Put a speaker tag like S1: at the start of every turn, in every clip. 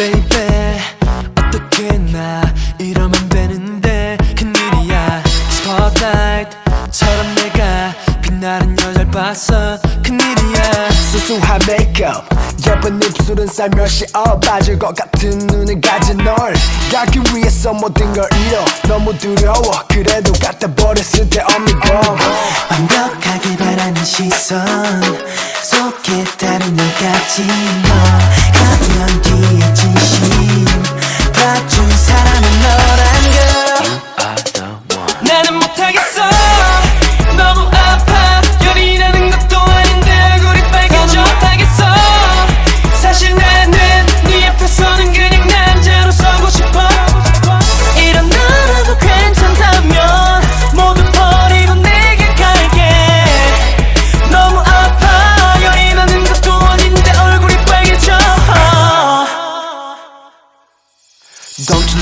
S1: baby. 어떻게 나 이러면 되는데 큰일이야. 스포트라이트처럼 내가 빛나는 여자를 봤어 큰일이야.
S2: 수수한 메이크업 예쁜 입술은 살며시 어 빠질 것 같은 눈을 가진 널. 갖기 위해서 모든 걸 잃어. 너무 두려워. 그래도 갖다 버릴 쓸데없는 건
S1: 완벽하게 바라는 시선 속에 다른 널 가면 뒤 에 진심 봐준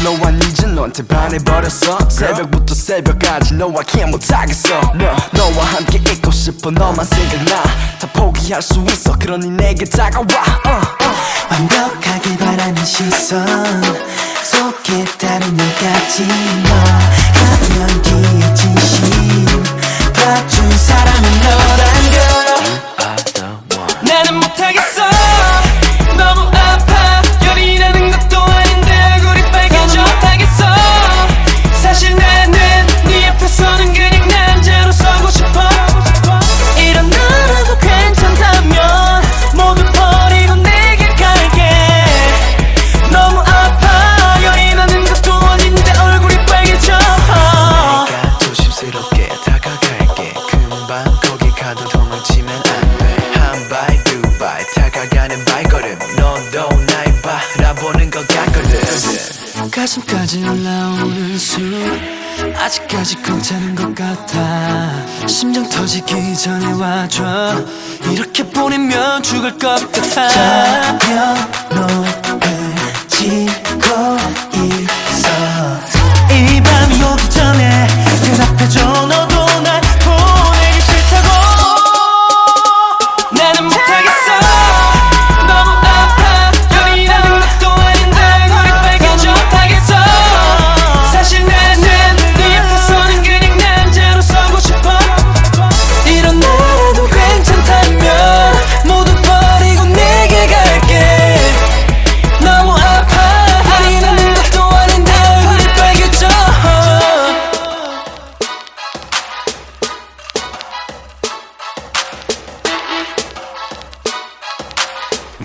S2: I need you 너한테 반해버렸어. 새벽부터 새벽까지 너와 can't 못하겠어. 너, 너와 함께 있고 싶어 너만 생각나. 다 포기할 수 있어. 그러니 내게 다가와. uh, uh.
S1: 완벽하게 바라는 시선 속에 다른 널 같지 너. 가면 도
S3: 도망치면 안돼 한 발 두발 다가가는 발걸음. 너도 날 바라보는 것 같거든.
S1: 가슴까지 올라오는 숨 아직까지 괜찮은 것 같아. 심장 터지기 전에 와줘. 이렇게 보내면 죽을 것 같아. 저녁을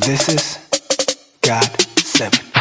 S2: This is God 7